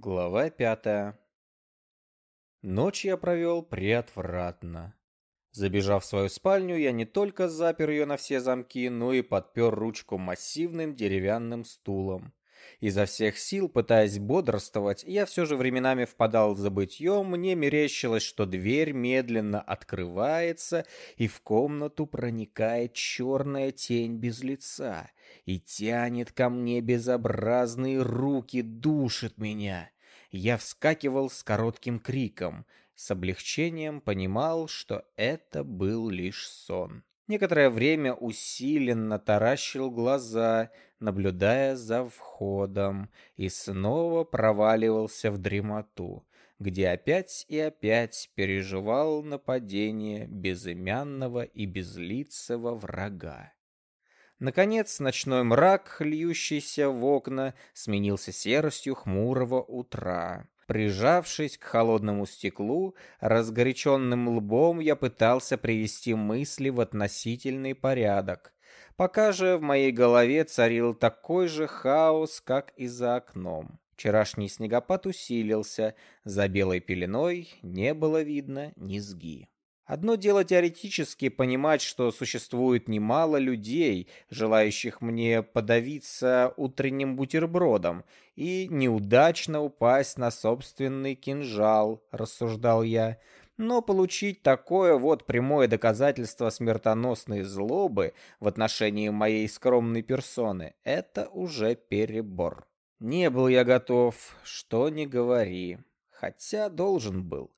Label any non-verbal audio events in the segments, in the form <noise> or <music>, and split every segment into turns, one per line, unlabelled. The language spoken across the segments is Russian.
Глава пятая. Ночь я провел приотвратно. Забежав в свою спальню, я не только запер ее на все замки, но и подпер ручку массивным деревянным стулом. Изо всех сил, пытаясь бодрствовать, я все же временами впадал в забытье, мне мерещилось, что дверь медленно открывается, и в комнату проникает черная тень без лица, и тянет ко мне безобразные руки, душит меня. Я вскакивал с коротким криком, с облегчением понимал, что это был лишь сон. Некоторое время усиленно таращил глаза, наблюдая за входом, и снова проваливался в дремоту, где опять и опять переживал нападение безымянного и безлицего врага. Наконец, ночной мрак, льющийся в окна, сменился серостью хмурого утра. Прижавшись к холодному стеклу, разгоряченным лбом я пытался привести мысли в относительный порядок. Пока же в моей голове царил такой же хаос, как и за окном. Вчерашний снегопад усилился, за белой пеленой не было видно низги. Одно дело теоретически понимать, что существует немало людей, желающих мне подавиться утренним бутербродом и неудачно упасть на собственный кинжал, рассуждал я. Но получить такое вот прямое доказательство смертоносной злобы в отношении моей скромной персоны — это уже перебор. Не был я готов, что не говори, хотя должен был.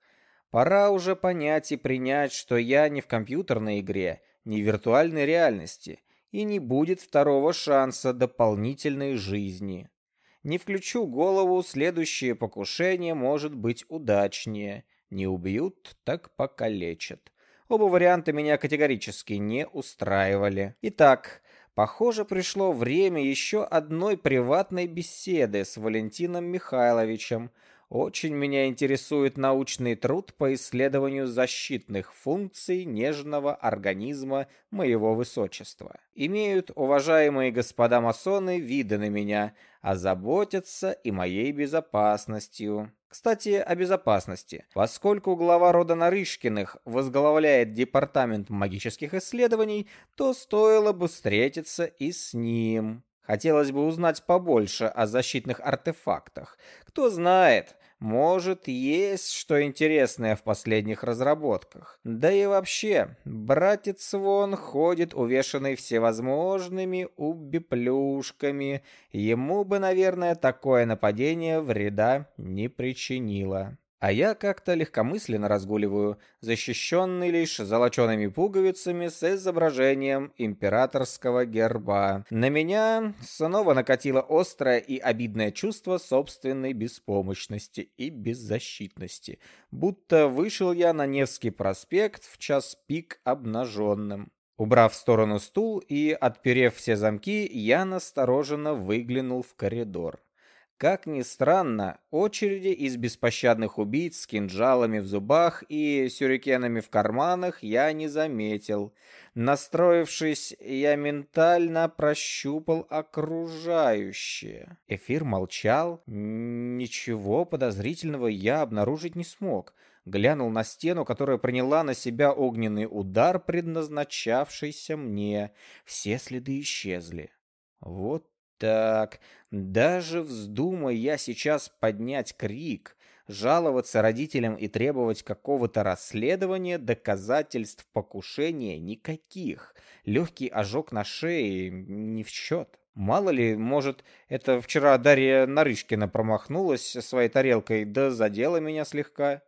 Пора уже понять и принять, что я не в компьютерной игре, не в виртуальной реальности, и не будет второго шанса дополнительной жизни. Не включу голову, следующее покушение может быть удачнее. Не убьют, так покалечат. Оба варианта меня категорически не устраивали. Итак, похоже, пришло время еще одной приватной беседы с Валентином Михайловичем, очень меня интересует научный труд по исследованию защитных функций нежного организма моего высочества. Имеют уважаемые господа масоны виды на меня, озаботятся и моей безопасностью. Кстати, о безопасности. Поскольку глава рода Нарышкиных возглавляет департамент магических исследований, то стоило бы встретиться и с ним. Хотелось бы узнать побольше о защитных артефактах. Кто знает, может, есть что интересное в последних разработках. Да и вообще, братец вон ходит увешанный всевозможными убиплюшками. Ему бы, наверное, такое нападение вреда не причинило. А я как-то легкомысленно разгуливаю, защищенный лишь золочеными пуговицами с изображением императорского герба. На меня снова накатило острое и обидное чувство собственной беспомощности и беззащитности. Будто вышел я на Невский проспект в час пик обнаженным. Убрав в сторону стул и отперев все замки, я настороженно выглянул в коридор. Как ни странно, очереди из беспощадных убийц с кинжалами в зубах и сюрикенами в карманах я не заметил. Настроившись, я ментально прощупал окружающее. Эфир молчал, ничего подозрительного я обнаружить не смог. Глянул на стену, которая приняла на себя огненный удар, предназначавшийся мне. Все следы исчезли. Вот так, даже вздумай я сейчас поднять крик, жаловаться родителям и требовать какого-то расследования, доказательств покушения никаких. Легкий ожог на шее не в счет. Мало ли, может, это вчера Дарья Нарышкина промахнулась своей тарелкой, да задела меня слегка.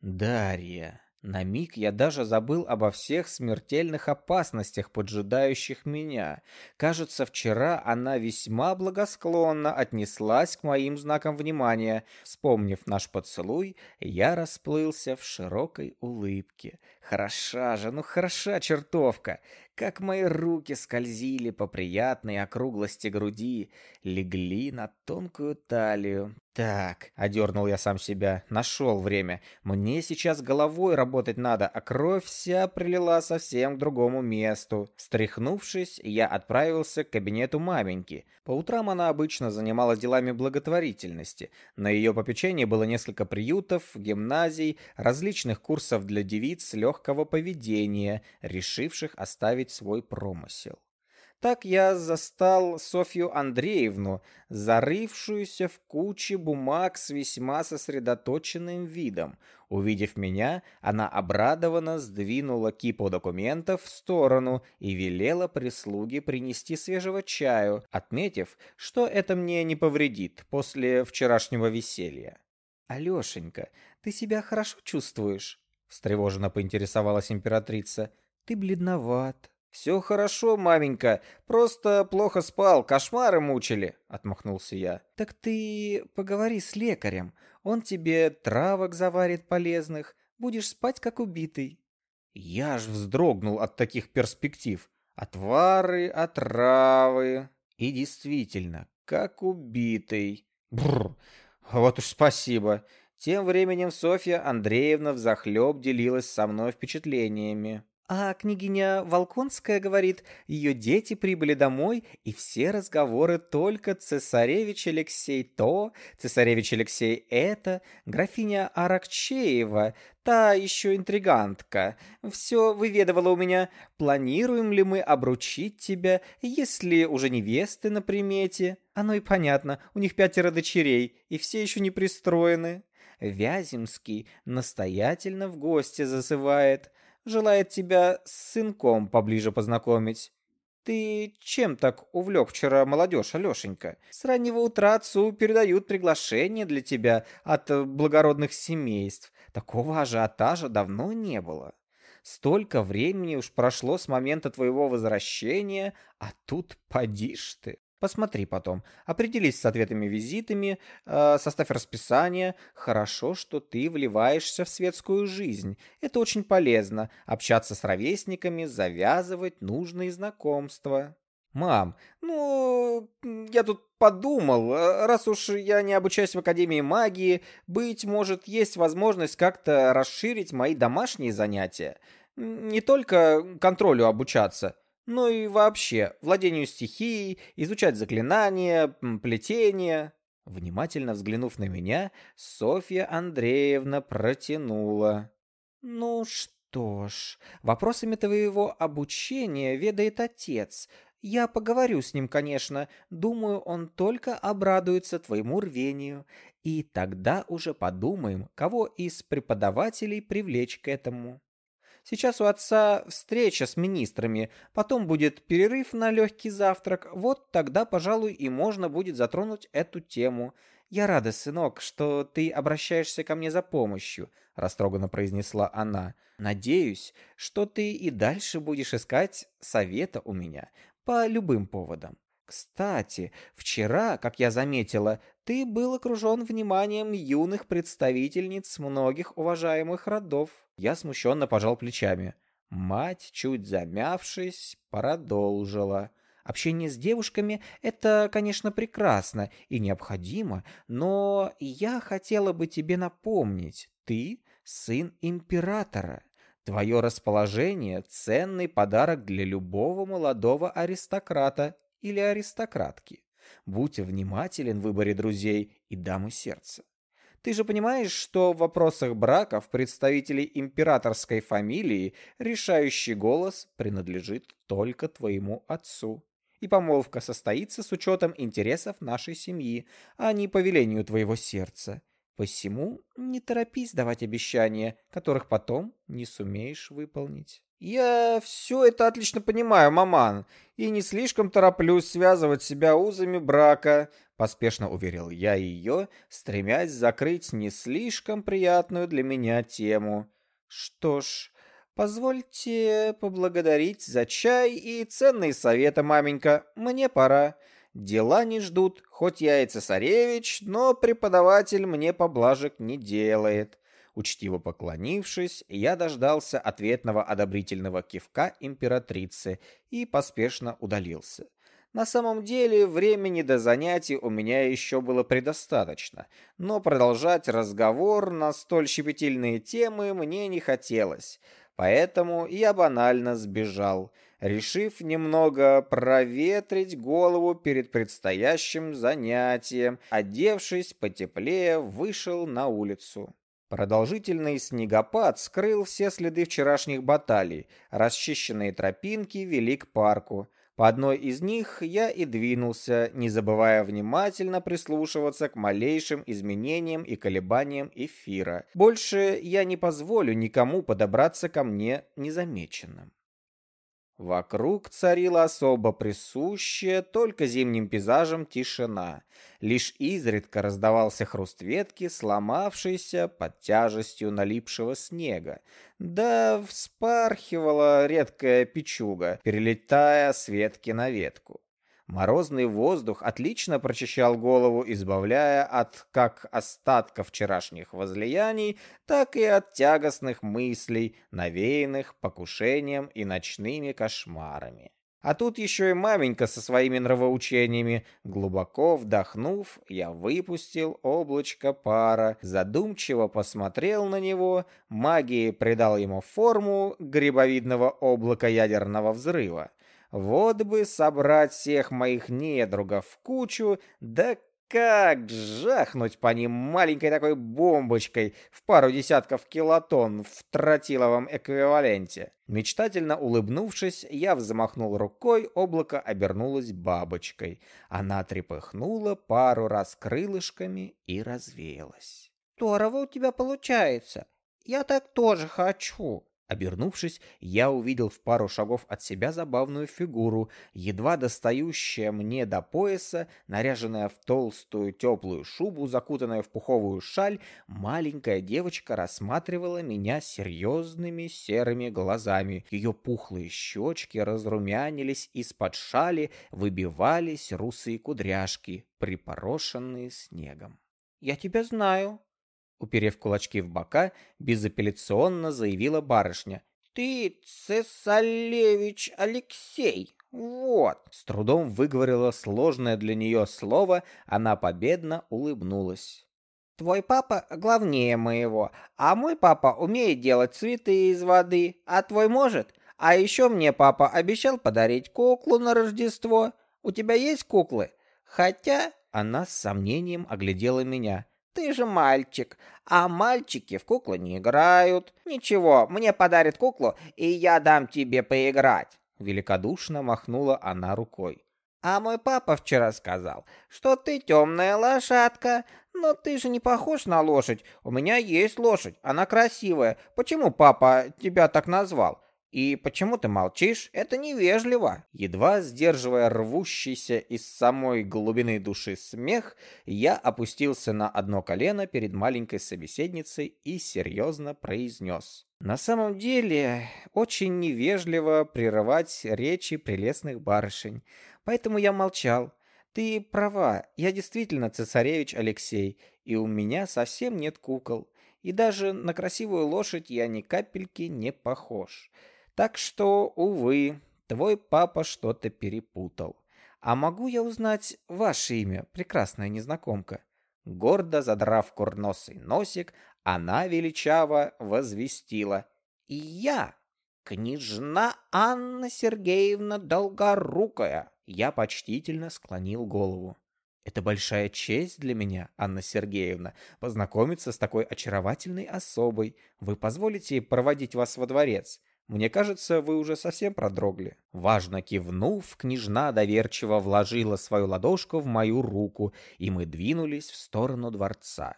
Дарья. На миг я даже забыл обо всех смертельных опасностях, поджидающих меня. Кажется, вчера она весьма благосклонно отнеслась к моим знакам внимания. Вспомнив наш поцелуй, я расплылся в широкой улыбке. Хороша же, ну хороша чертовка. Как мои руки скользили по приятной округлости груди, легли на тонкую талию. Так, одернул я сам себя, нашел время. Мне сейчас головой работать надо, а кровь вся прилила совсем к другому месту. Стряхнувшись, я отправился к кабинету маменьки. По утрам она обычно занималась делами благотворительности. На ее попечении было несколько приютов, гимназий, различных курсов для девиц легкого поведения, решивших оставить свой промысел. Так я застал Софью Андреевну, зарывшуюся в куче бумаг с весьма сосредоточенным видом. Увидев меня, она обрадованно сдвинула кипу документов в сторону и велела прислуге принести свежего чаю, отметив, что это мне не повредит после вчерашнего веселья. «Алешенька, ты себя хорошо чувствуешь?» — встревоженно поинтересовалась императрица. «Ты бледноват». «Все хорошо, маменька, просто плохо спал, кошмары мучили», — отмахнулся я. «Так ты поговори с лекарем, он тебе травок заварит полезных, будешь спать как убитый». Я ж вздрогнул от таких перспектив. Отвары, отравы. И действительно, как убитый. Бррр, вот уж спасибо. Тем временем Софья Андреевна взахлеб делилась со мной впечатлениями. А княгиня Волконская говорит, ее дети прибыли домой, и все разговоры только цесаревич Алексей то, цесаревич Алексей это, графиня Аракчеева, та еще интригантка. Все выведывала у меня, планируем ли мы обручить тебя, если уже невесты на примете. Оно и понятно, у них пятеро дочерей, и все еще не пристроены. Вяземский настоятельно в гости зазывает желает тебя с сынком поближе познакомить. Ты чем так увлек вчера молодежь, Алешенька? С раннего утра отцу передают приглашение для тебя от благородных семейств. Такого ажиотажа давно не было. Столько времени уж прошло с момента твоего возвращения, а тут подишь ты. Посмотри потом. Определись с ответами визитами, э, составь расписание. Хорошо, что ты вливаешься в светскую жизнь. Это очень полезно. Общаться с ровесниками, завязывать нужные знакомства. Мам, ну, я тут подумал, э, раз уж я не обучаюсь в Академии магии, быть может, есть возможность как-то расширить мои домашние занятия. Не только контролю обучаться но и вообще владению стихией, изучать заклинания, плетение. Внимательно взглянув на меня, Софья Андреевна протянула. «Ну что ж, вопросами твоего обучения ведает отец. Я поговорю с ним, конечно. Думаю, он только обрадуется твоему рвению. И тогда уже подумаем, кого из преподавателей привлечь к этому». Сейчас у отца встреча с министрами, потом будет перерыв на легкий завтрак. Вот тогда, пожалуй, и можно будет затронуть эту тему. Я рада, сынок, что ты обращаешься ко мне за помощью, растроганно произнесла она. Надеюсь, что ты и дальше будешь искать совета у меня по любым поводам. Кстати, вчера, как я заметила, ты был окружен вниманием юных представительниц многих уважаемых родов. Я смущенно пожал плечами. Мать, чуть замявшись, продолжила. Общение с девушками — это, конечно, прекрасно и необходимо, но я хотела бы тебе напомнить, ты сын императора. Твое расположение — ценный подарок для любого молодого аристократа или аристократки. Будь внимателен в выборе друзей и дамы сердца. Ты же понимаешь, что в вопросах браков представителей императорской фамилии решающий голос принадлежит только твоему отцу. И помолвка состоится с учетом интересов нашей семьи, а не по велению твоего сердца. Посему не торопись давать обещания, которых потом не сумеешь выполнить. «Я все это отлично понимаю, маман, и не слишком тороплюсь связывать себя узами брака», поспешно уверил я ее, стремясь закрыть не слишком приятную для меня тему. «Что ж, позвольте поблагодарить за чай и ценные советы, маменька. Мне пора. Дела не ждут, хоть я и цесаревич, но преподаватель мне поблажек не делает». Учтиво поклонившись, я дождался ответного одобрительного кивка императрицы и поспешно удалился. На самом деле, времени до занятий у меня еще было предостаточно, но продолжать разговор на столь щепетильные темы мне не хотелось, поэтому я банально сбежал, решив немного проветрить голову перед предстоящим занятием, одевшись потеплее, вышел на улицу. Продолжительный снегопад скрыл все следы вчерашних баталий, расчищенные тропинки вели к парку. По одной из них я и двинулся, не забывая внимательно прислушиваться к малейшим изменениям и колебаниям эфира. Больше я не позволю никому подобраться ко мне незамеченным. Вокруг царила особо присущая только зимним пейзажам тишина. Лишь изредка раздавался хруст ветки, сломавшейся под тяжестью налипшего снега. Да вспархивала редкая печуга, перелетая с ветки на ветку. Морозный воздух отлично прочищал голову, избавляя от как остатков вчерашних возлияний, так и от тягостных мыслей, навеянных покушением и ночными кошмарами. А тут еще и маменька со своими нравоучениями. Глубоко вдохнув, я выпустил облачко пара, задумчиво посмотрел на него, магией придал ему форму грибовидного облака ядерного взрыва. Вот бы собрать всех моих недругов в кучу, да как жахнуть по ним маленькой такой бомбочкой в пару десятков килотонн в тротиловом эквиваленте. Мечтательно улыбнувшись, я взмахнул рукой, облако обернулось бабочкой. Она трепыхнула пару раз крылышками и развеялась.
«Здорово у тебя получается. Я так тоже хочу»,
Обернувшись, я увидел в пару шагов от себя забавную фигуру, едва достающая мне до пояса, наряженная в толстую теплую шубу, закутанная в пуховую шаль, маленькая девочка рассматривала меня серьезными серыми глазами. Ее пухлые щечки разрумянились, из-под шали выбивались русые кудряшки, припорошенные снегом.
«Я тебя знаю»,
Уперев кулачки в бока, безапелляционно заявила барышня.
«Ты цесалевич Алексей, вот!»
С трудом выговорила сложное для нее слово, она победно улыбнулась.
«Твой папа главнее моего, а мой папа умеет делать цветы из воды, а твой может? А еще мне папа обещал подарить куклу на Рождество. У тебя есть куклы? Хотя...»
Она с сомнением оглядела меня.
Ты же мальчик, а мальчики в куклы не играют. Ничего, мне подарят куклу, и я дам тебе поиграть.
Великодушно махнула она рукой.
А мой папа вчера сказал, что ты темная лошадка. Но ты же не похож на лошадь. У меня есть лошадь, она красивая. Почему папа тебя так назвал? «И почему ты молчишь? Это невежливо!»
Едва сдерживая рвущийся из самой глубины души смех, я опустился на одно колено перед маленькой собеседницей и серьезно произнес. «На самом деле, очень невежливо прерывать речи прелестных барышень, поэтому я молчал. Ты права, я действительно цесаревич Алексей, и у меня совсем нет кукол, и даже на красивую лошадь я ни капельки не похож». Так что, увы, твой папа что-то перепутал. А могу я узнать ваше имя, прекрасная незнакомка?» Гордо задрав курносый носик, она величаво возвестила.
«И я, княжна Анна Сергеевна Долгорукая!»
Я почтительно склонил голову. «Это большая честь для меня, Анна Сергеевна, познакомиться с такой очаровательной особой. Вы позволите проводить вас во дворец? Мне кажется, вы уже совсем продрогли. Важно кивнув, княжна доверчиво вложила свою ладошку в мою руку, и мы двинулись в сторону дворца.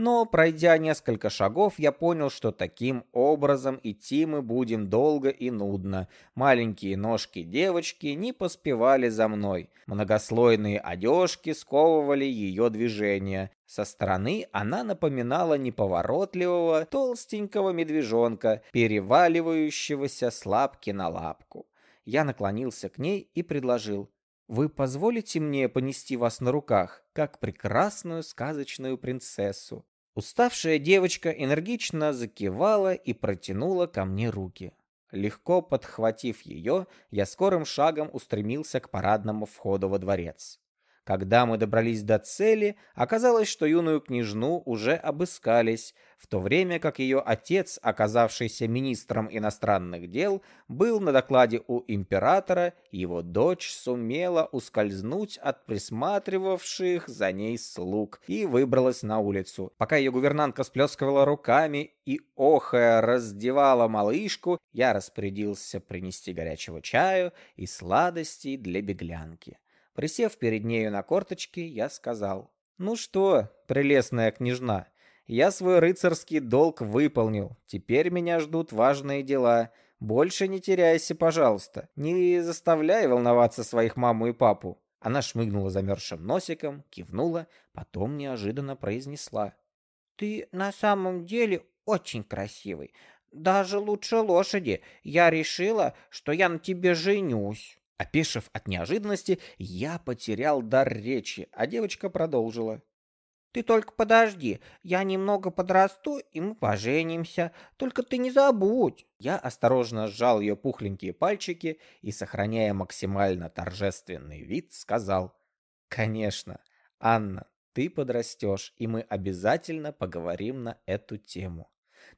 Но, пройдя несколько шагов, я понял, что таким образом идти мы будем долго и нудно. Маленькие ножки девочки не поспевали за мной. Многослойные одежки сковывали ее движения. Со стороны она напоминала неповоротливого, толстенького медвежонка, переваливающегося с лапки на лапку. Я наклонился к ней и предложил. «Вы позволите мне понести вас на руках, как прекрасную сказочную принцессу?» Уставшая девочка энергично закивала и протянула ко мне руки. Легко подхватив ее, я скорым шагом устремился к парадному входу во дворец. Когда мы добрались до цели, оказалось, что юную княжну уже обыскались, в то время как ее отец, оказавшийся министром иностранных дел, был на докладе у императора, его дочь сумела ускользнуть от присматривавших за ней слуг и выбралась на улицу. Пока ее гувернантка сплескивала руками и, охая, раздевала малышку, я распорядился принести горячего чаю и сладостей для беглянки. Присев перед нею на корточки, я сказал, «Ну что, прелестная княжна, я свой рыцарский долг выполнил, теперь меня ждут важные дела. Больше не теряйся, пожалуйста, не заставляй волноваться своих маму и папу». Она шмыгнула замерзшим носиком, кивнула, потом неожиданно произнесла.
«Ты на самом деле очень красивый. Даже лучше лошади. Я решила, что я на тебе женюсь».
Опешив от неожиданности, я потерял дар речи, а девочка продолжила.
«Ты только подожди, я немного подрасту, и мы поженимся. Только ты не забудь!»
Я осторожно сжал ее пухленькие пальчики и, сохраняя максимально торжественный вид, сказал. «Конечно, Анна, ты подрастешь, и мы обязательно поговорим на эту тему».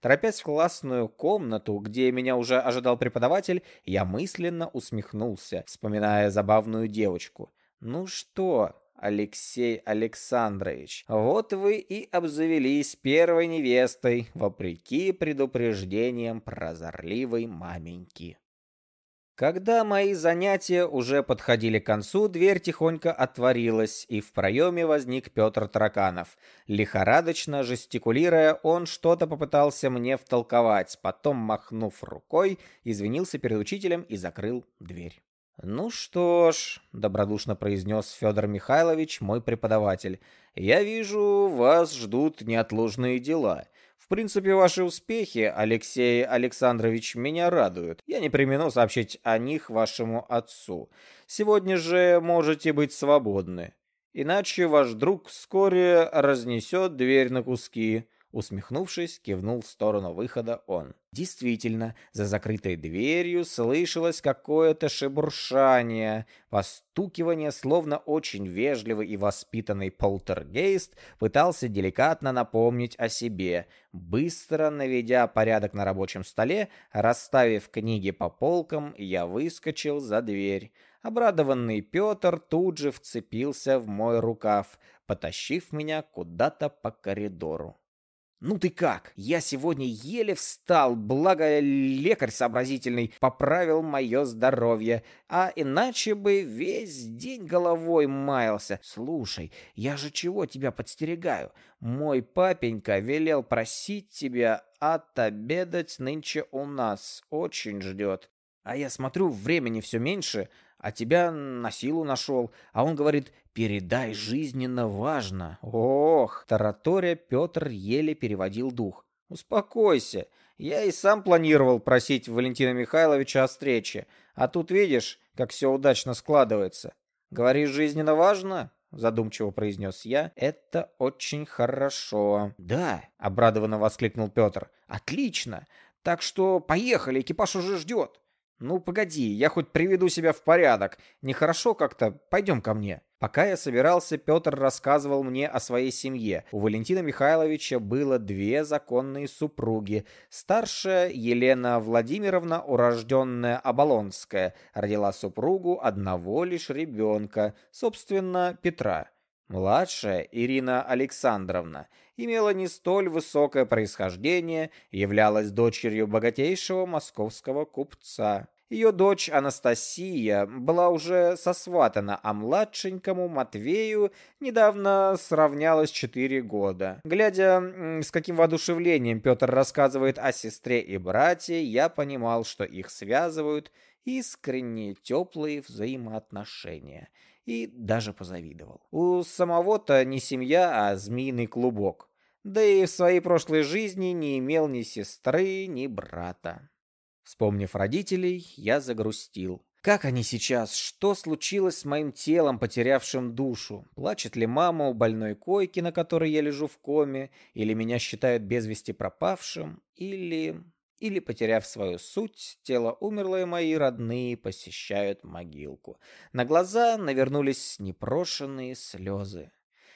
Торопясь в классную комнату, где меня уже ожидал преподаватель, я мысленно усмехнулся, вспоминая забавную девочку. «Ну что, Алексей Александрович, вот вы и обзавелись первой невестой, вопреки предупреждениям прозорливой маменьки». Когда мои занятия уже подходили к концу, дверь тихонько отворилась, и в проеме возник Петр Тараканов. Лихорадочно жестикулируя, он что-то попытался мне втолковать, потом, махнув рукой, извинился перед учителем и закрыл дверь. «Ну что ж», — добродушно произнес Федор Михайлович, мой преподаватель, — «я вижу, вас ждут неотложные дела принципе, ваши успехи, Алексей Александрович, меня радуют. Я не примену сообщить о них вашему отцу. Сегодня же можете быть свободны. Иначе ваш друг вскоре разнесет дверь на куски. Усмехнувшись, кивнул в сторону выхода он. Действительно, за закрытой дверью слышалось какое-то шебуршание, постукивание, словно очень вежливый и воспитанный полтергейст пытался деликатно напомнить о себе, быстро наведя порядок на рабочем столе, расставив книги по полкам, я выскочил за дверь. Обрадованный Петр тут же вцепился в мой рукав, потащив меня куда-то по коридору. «Ну ты как? Я сегодня еле встал, благо лекарь сообразительный поправил мое здоровье, а иначе бы весь день головой маялся. Слушай, я же чего тебя подстерегаю? Мой папенька велел просить тебя отобедать нынче у нас, очень ждет. А я смотрю, времени все меньше, а тебя на силу нашел. А он говорит, передай, жизненно важно. Ох, таратория Петр еле переводил дух. Успокойся, я и сам планировал просить Валентина Михайловича о встрече. А тут видишь, как все удачно складывается. Говоришь, жизненно важно? задумчиво произнес я. Это очень хорошо. Да, обрадованно воскликнул Петр. Отлично. Так что поехали, экипаж уже ждет. «Ну, погоди, я хоть приведу себя в порядок. Нехорошо как-то. Пойдем ко мне». Пока я собирался, Петр рассказывал мне о своей семье. У Валентина Михайловича было две законные супруги. Старшая, Елена Владимировна, урожденная Оболонская, родила супругу одного лишь ребенка, собственно, Петра. Младшая, Ирина Александровна, имела не столь высокое происхождение, являлась дочерью богатейшего московского купца. Ее дочь Анастасия была уже сосватана, а младшенькому Матвею недавно сравнялось четыре года. Глядя, с каким воодушевлением Петр рассказывает о сестре и брате, я понимал, что их связывают искренние теплые взаимоотношения. И даже позавидовал. У самого-то не семья, а змеиный клубок. Да и в своей прошлой жизни не имел ни сестры, ни брата. Вспомнив родителей, я загрустил. Как они сейчас? Что случилось с моим телом, потерявшим душу? Плачет ли мама у больной койки, на которой я лежу в коме? Или меня считают без вести пропавшим? Или... Или, потеряв свою суть, тело умерло, и мои родные посещают могилку. На глаза навернулись непрошенные слезы.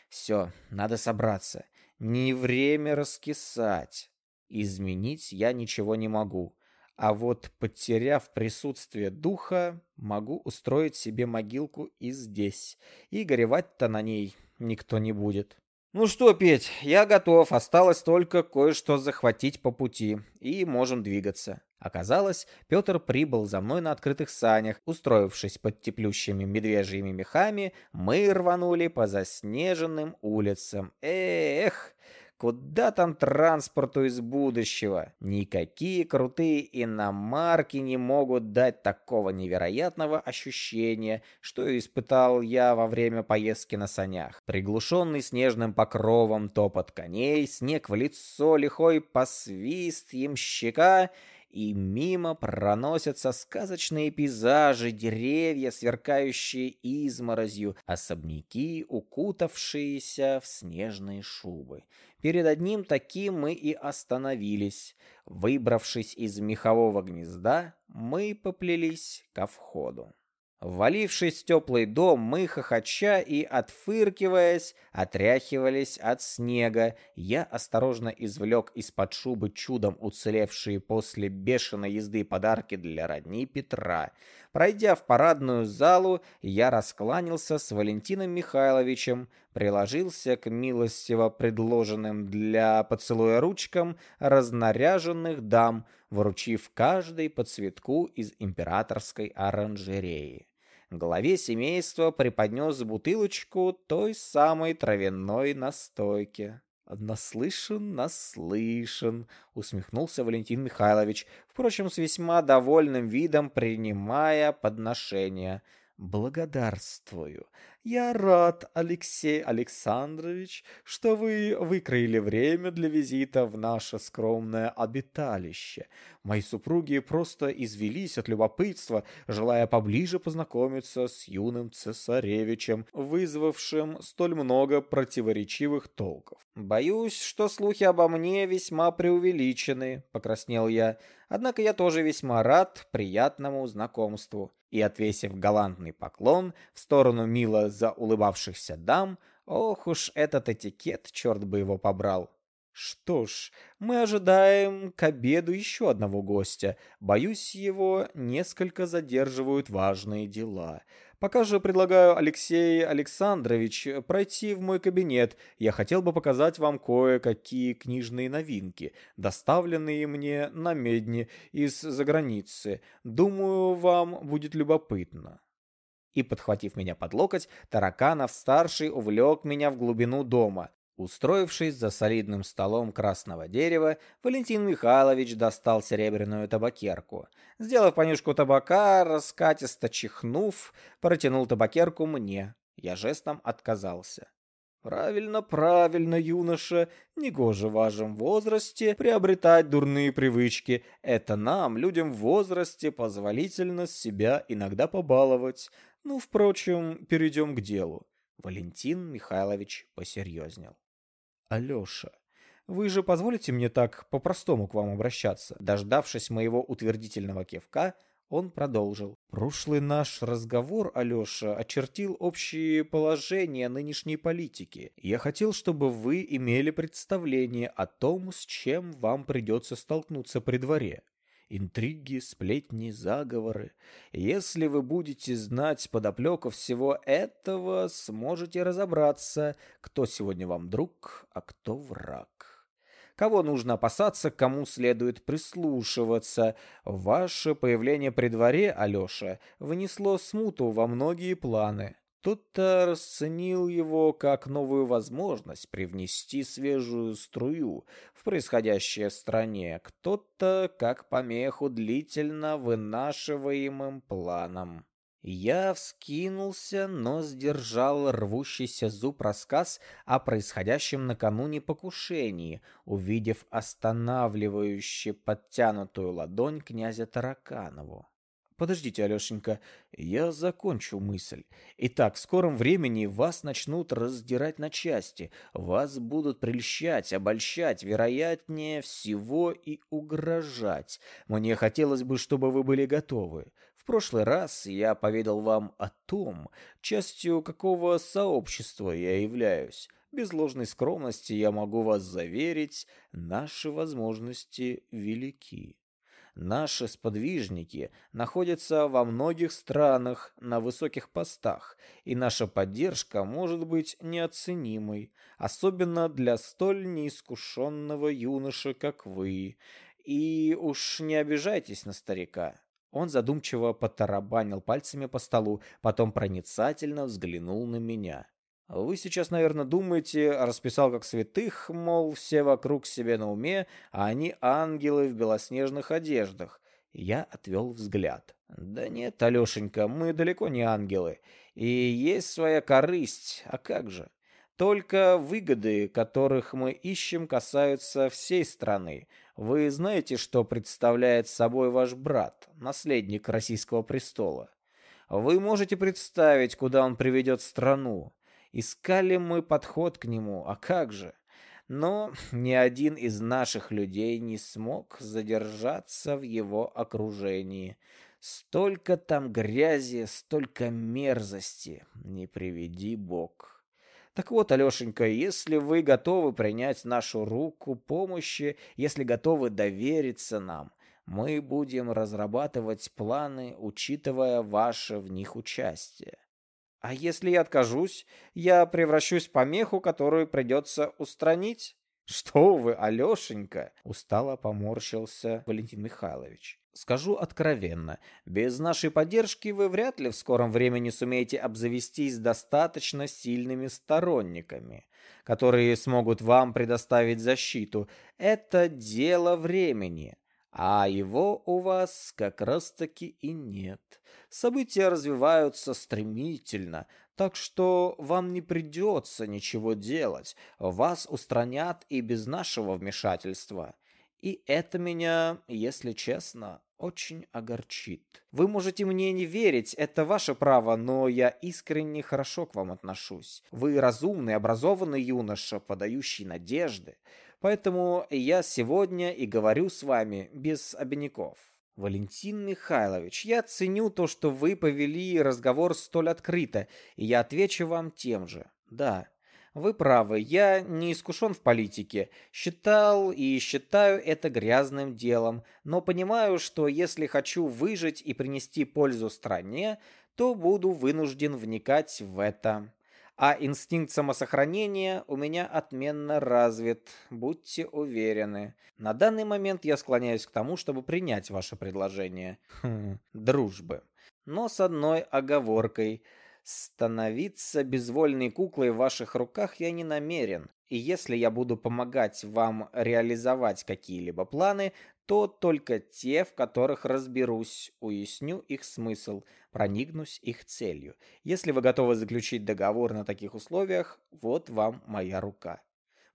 Все, надо собраться. Не время раскисать. Изменить я ничего не могу. А вот, потеряв присутствие духа, могу устроить себе могилку и здесь. И горевать-то на ней никто не будет. Ну что, Петь, я готов. Осталось только кое-что захватить по пути. И можем двигаться. Оказалось, Петр прибыл за мной на открытых санях. Устроившись под теплющими медвежьими мехами, мы рванули по заснеженным улицам. Эх! Куда там транспорту из будущего? Никакие крутые иномарки не могут дать такого невероятного ощущения, что испытал я во время поездки на санях. Приглушенный снежным покровом топот коней, снег в лицо, лихой посвист ямщика — и мимо проносятся сказочные пейзажи, деревья, сверкающие изморозью, особняки, укутавшиеся в снежные шубы. Перед одним таким мы и остановились. Выбравшись из мехового гнезда, мы поплелись ко входу. Ввалившись в теплый дом, мы, хохоча и отфыркиваясь, отряхивались от снега. Я осторожно извлек из-под шубы чудом уцелевшие после бешеной езды подарки для родни Петра. Пройдя в парадную залу, я раскланялся с Валентином Михайловичем, приложился к милостиво предложенным для поцелуя ручкам разнаряженных дам, вручив каждой по цветку из императорской оранжереи. Главе семейства преподнес бутылочку той самой травяной настойки. «Наслышан, наслышан», — усмехнулся Валентин Михайлович, впрочем, с весьма довольным видом принимая подношение. «Благодарствую. Я рад, Алексей Александрович, что вы выкроили время для визита в наше скромное обиталище. Мои супруги просто извелись от любопытства, желая поближе познакомиться с юным цесаревичем, вызвавшим столь много противоречивых толков. Боюсь, что слухи обо мне весьма преувеличены, покраснел я. Однако я тоже весьма рад приятному знакомству. И, отвесив галантный поклон в сторону мило за улыбавшихся дам, ох уж этот этикет, черт бы его побрал. Что ж, мы ожидаем к обеду еще одного гостя. Боюсь, его несколько задерживают важные дела. Пока же предлагаю Алексей Александрович пройти в мой кабинет. Я хотел бы показать вам кое-какие книжные новинки, доставленные мне на медне из-за границы. Думаю, вам будет любопытно и, подхватив меня под локоть, Тараканов-старший увлек меня в глубину дома. Устроившись за солидным столом красного дерева, Валентин Михайлович достал серебряную табакерку. Сделав понюшку табака, раскатисто чихнув, протянул табакерку мне. Я жестом отказался. Правильно, правильно, юноша. Негоже в вашем возрасте приобретать дурные привычки. Это нам, людям в возрасте, позволительно себя иногда побаловать. Ну, впрочем, перейдем к делу. Валентин Михайлович посерьезнел. Алеша, вы же позволите мне так по-простому к вам обращаться? Дождавшись моего утвердительного кивка, он продолжил. Прошлый наш разговор, Алеша, очертил общие положения нынешней политики. Я хотел, чтобы вы имели представление о том, с чем вам придется столкнуться при дворе интриги, сплетни, заговоры. Если вы будете знать подоплеку всего этого, сможете разобраться, кто сегодня вам друг, а кто враг. Кого нужно опасаться, кому следует прислушиваться. Ваше появление при дворе, Алёша, внесло смуту во многие планы. Тот-то расценил его как новую возможность привнести свежую струю в происходящее в стране, кто-то как помеху длительно вынашиваемым планам. Я вскинулся, но сдержал рвущийся зуб рассказ о происходящем накануне покушении, увидев останавливающе подтянутую ладонь князя Тараканову. Подождите, Алешенька, я закончу мысль. Итак, в скором времени вас начнут раздирать на части, вас будут прельщать, обольщать, вероятнее всего и угрожать. Мне хотелось бы, чтобы вы были готовы. В прошлый раз я поведал вам о том, частью какого сообщества я являюсь. Без ложной скромности я могу вас заверить, наши возможности велики. Наши сподвижники находятся во многих странах на высоких постах, и наша поддержка может быть неоценимой, особенно для столь неискушенного юноши, как вы. И уж не обижайтесь на старика. Он задумчиво потарабанил пальцами по столу, потом проницательно взглянул на меня. Вы сейчас, наверное, думаете, расписал как святых, мол, все вокруг себе на уме, а они ангелы в белоснежных одеждах. Я отвел взгляд. Да нет, Алешенька, мы далеко не ангелы. И есть своя корысть, а как же? Только выгоды, которых мы ищем, касаются всей страны. Вы знаете, что представляет собой ваш брат, наследник российского престола? Вы можете представить, куда он приведет страну? Искали мы подход к нему, а как же? Но <laughs> ни один из наших людей не смог задержаться в его окружении. Столько там грязи, столько мерзости, не приведи Бог. Так вот, Алешенька, если вы готовы принять нашу руку помощи, если готовы довериться нам, мы будем разрабатывать планы, учитывая ваше в них участие. А если я откажусь, я превращусь в помеху, которую придется устранить? Что вы, Алешенька? Устало поморщился Валентин Михайлович. Скажу откровенно, без нашей поддержки вы вряд ли в скором времени сумеете обзавестись достаточно сильными сторонниками, которые смогут вам предоставить защиту. Это дело времени. А его у вас как раз-таки и нет. События развиваются стремительно, так что вам не придется ничего делать. Вас устранят и без нашего вмешательства. И это меня, если честно, очень огорчит. Вы можете мне не верить, это ваше право, но я искренне хорошо к вам отношусь. Вы разумный, образованный юноша, подающий надежды. Поэтому я сегодня и говорю с вами без обиняков. Валентин Михайлович, я ценю то, что вы повели разговор столь открыто, и я отвечу вам тем же. Да, вы правы, я не искушен в политике, считал и считаю это грязным делом, но понимаю, что если хочу выжить и принести пользу стране, то буду вынужден вникать в это. А инстинкт самосохранения у меня отменно развит, будьте уверены. На данный момент я склоняюсь к тому, чтобы принять ваше предложение. Хм, дружбы. Но с одной оговоркой. Становиться безвольной куклой в ваших руках я не намерен. И если я буду помогать вам реализовать какие-либо планы, то только те, в которых разберусь, уясню их смысл, проникнусь их целью. Если вы готовы заключить договор на таких условиях, вот вам моя рука.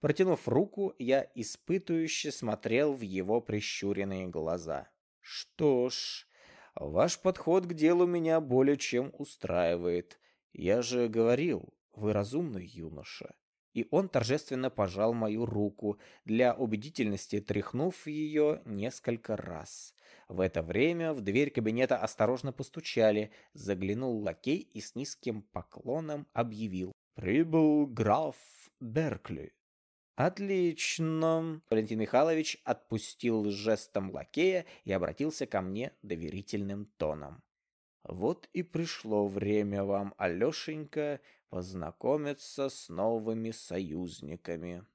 Протянув руку, я испытующе смотрел в его прищуренные глаза. Что ж, ваш подход к делу меня более чем устраивает. Я же говорил, вы разумный юноша и он торжественно пожал мою руку, для убедительности тряхнув ее несколько раз. В это время в дверь кабинета осторожно постучали, заглянул лакей и с низким поклоном объявил. «Прибыл граф Беркли». «Отлично!» Валентин Михайлович отпустил жестом лакея и обратился ко мне доверительным тоном. «Вот и пришло время вам, Алешенька, познакомиться с новыми союзниками.